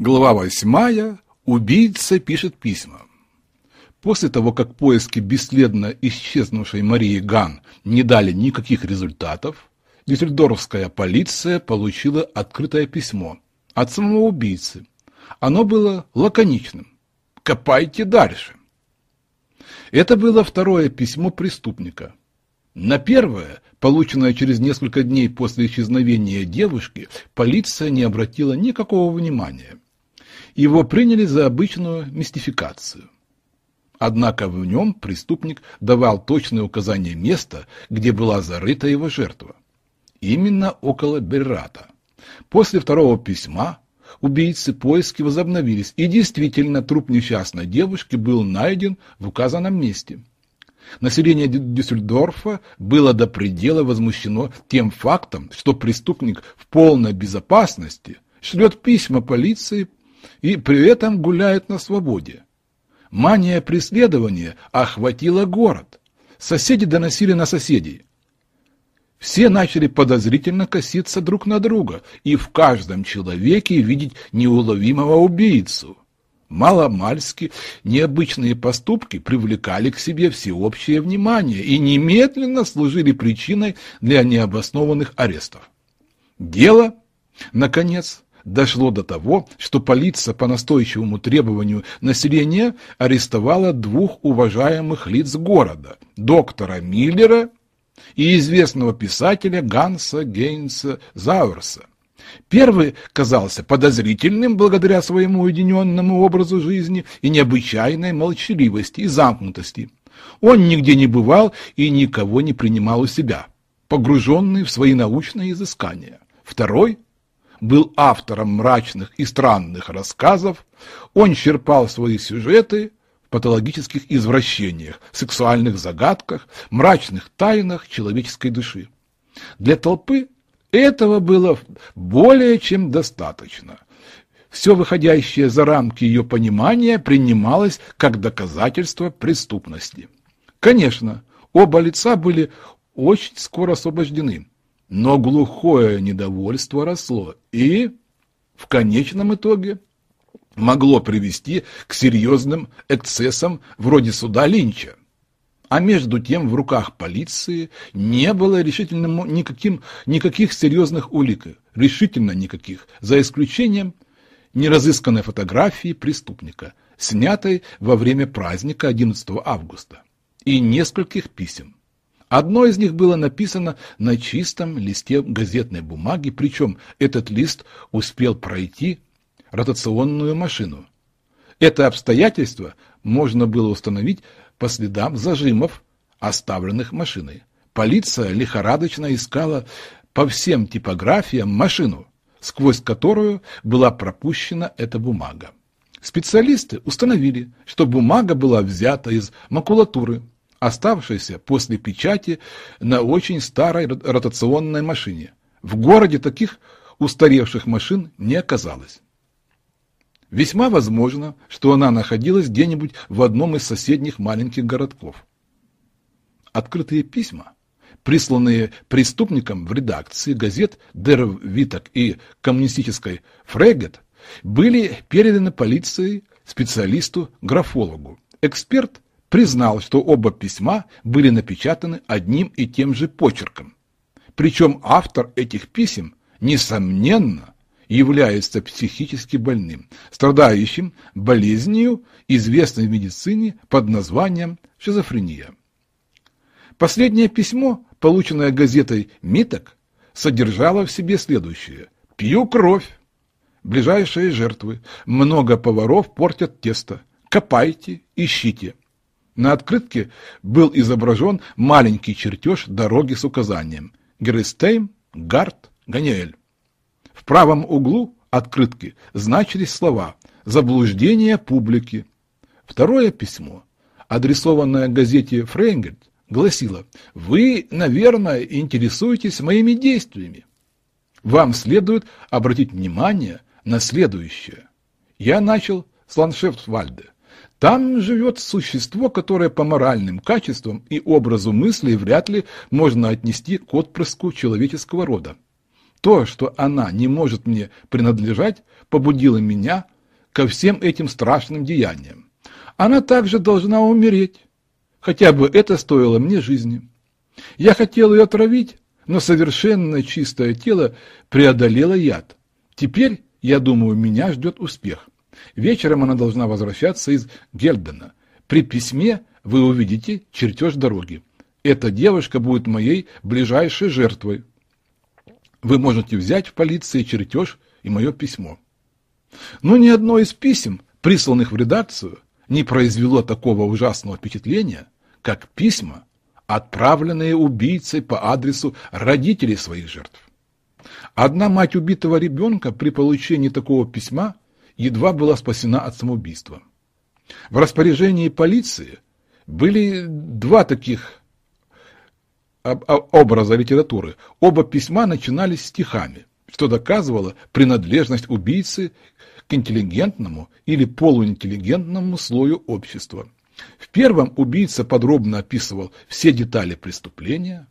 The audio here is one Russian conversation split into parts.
Глава восьмая. Убийца пишет письма. После того, как поиски бесследно исчезнувшей Марии Ган не дали никаких результатов, Дюссельдорфская полиция получила открытое письмо от самого убийцы. Оно было лаконичным. «Копайте дальше». Это было второе письмо преступника. На первое, полученное через несколько дней после исчезновения девушки, полиция не обратила никакого внимания. Его приняли за обычную мистификацию. Однако в нем преступник давал точные указания места, где была зарыта его жертва. Именно около Беррата. После второго письма убийцы поиски возобновились, и действительно труп несчастной девушки был найден в указанном месте. Население Дюссельдорфа было до предела возмущено тем фактом, что преступник в полной безопасности шлет письма полиции и при этом гуляет на свободе. Мания преследования охватила город. Соседи доносили на соседей. Все начали подозрительно коситься друг на друга и в каждом человеке видеть неуловимого убийцу. Маломальски необычные поступки привлекали к себе всеобщее внимание и немедленно служили причиной для необоснованных арестов. Дело, наконец, дошло до того, что полиция по настойчивому требованию населения арестовала двух уважаемых лиц города – доктора Миллера и известного писателя Ганса Гейнса Зауэрса. Первый казался подозрительным благодаря своему уединенному образу жизни и необычайной молчаливости и замкнутости. Он нигде не бывал и никого не принимал у себя, погруженный в свои научные изыскания. Второй был автором мрачных и странных рассказов, он черпал свои сюжеты в патологических извращениях, сексуальных загадках, мрачных тайнах человеческой души. Для толпы этого было более чем достаточно. Все выходящее за рамки ее понимания принималось как доказательство преступности. Конечно, оба лица были очень скоро освобождены, но глухое недовольство росло и, в конечном итоге, могло привести к серьезным эксцессам вроде суда Линча. А между тем в руках полиции не было решительно никаким, никаких серьезных улик, решительно никаких, за исключением неразысканной фотографии преступника, снятой во время праздника 11 августа, и нескольких писем. Одно из них было написано на чистом листе газетной бумаги, причем этот лист успел пройти ротационную машину. Это обстоятельство можно было установить по следам зажимов, оставленных машиной. Полиция лихорадочно искала по всем типографиям машину, сквозь которую была пропущена эта бумага. Специалисты установили, что бумага была взята из макулатуры, оставшейся после печати на очень старой ротационной машине. В городе таких устаревших машин не оказалось. Весьма возможно, что она находилась где-нибудь в одном из соседних маленьких городков. Открытые письма, присланные преступникам в редакции газет «Дер Виток» и коммунистической «Фрегет», были переданы полиции специалисту-графологу. Эксперт признал, что оба письма были напечатаны одним и тем же почерком. Причем автор этих писем, несомненно, является психически больным, страдающим болезнью, известной в медицине под названием шизофрения. Последнее письмо, полученное газетой «Миток», содержало в себе следующее. «Пью кровь. Ближайшие жертвы. Много поваров портят тесто. Копайте, ищите». На открытке был изображен маленький чертеж дороги с указанием Герестейм, Гарт, Ганиэль. В правом углу открытки значились слова «Заблуждение публики». Второе письмо, адресованное газете «Фрейнгельд», гласило «Вы, наверное, интересуетесь моими действиями. Вам следует обратить внимание на следующее. Я начал с Ландшафтвальда. Там живет существо, которое по моральным качествам и образу мысли вряд ли можно отнести к отпрыску человеческого рода. То, что она не может мне принадлежать, побудило меня ко всем этим страшным деяниям. Она также должна умереть, хотя бы это стоило мне жизни. Я хотел ее отравить, но совершенно чистое тело преодолело яд. Теперь, я думаю, меня ждет успех. Вечером она должна возвращаться из Гельдена. При письме вы увидите чертеж дороги. Эта девушка будет моей ближайшей жертвой. Вы можете взять в полиции чертеж и мое письмо. Но ни одно из писем, присланных в редакцию, не произвело такого ужасного впечатления, как письма, отправленные убийцей по адресу родителей своих жертв. Одна мать убитого ребенка при получении такого письма едва была спасена от самоубийства. В распоряжении полиции были два таких образа литературы. Оба письма начинались стихами, что доказывало принадлежность убийцы к интеллигентному или полуинтеллигентному слою общества. В первом убийца подробно описывал все детали преступления,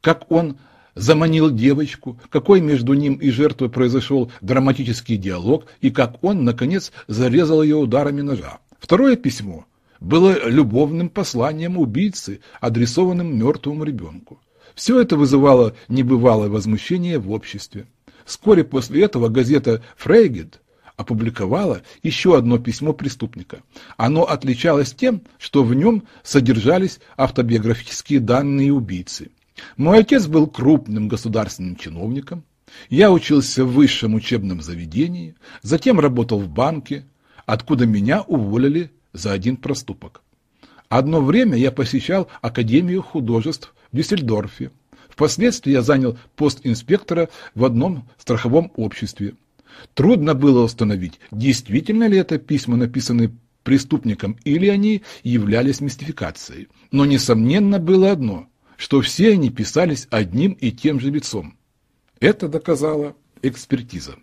как он заманил девочку, какой между ним и жертвой произошел драматический диалог и как он, наконец, зарезал ее ударами ножа. Второе письмо было любовным посланием убийцы, адресованным мертвому ребенку. Все это вызывало небывалое возмущение в обществе. Вскоре после этого газета «Фрейгет» опубликовала еще одно письмо преступника. Оно отличалось тем, что в нем содержались автобиографические данные убийцы. Мой отец был крупным государственным чиновником. Я учился в высшем учебном заведении, затем работал в банке, откуда меня уволили за один проступок. Одно время я посещал Академию художеств в Дюссельдорфе. Впоследствии я занял пост инспектора в одном страховом обществе. Трудно было установить, действительно ли это письма написаны преступником или они являлись мистификацией. Но несомненно было одно, что все они писались одним и тем же лицом. Это доказала экспертиза.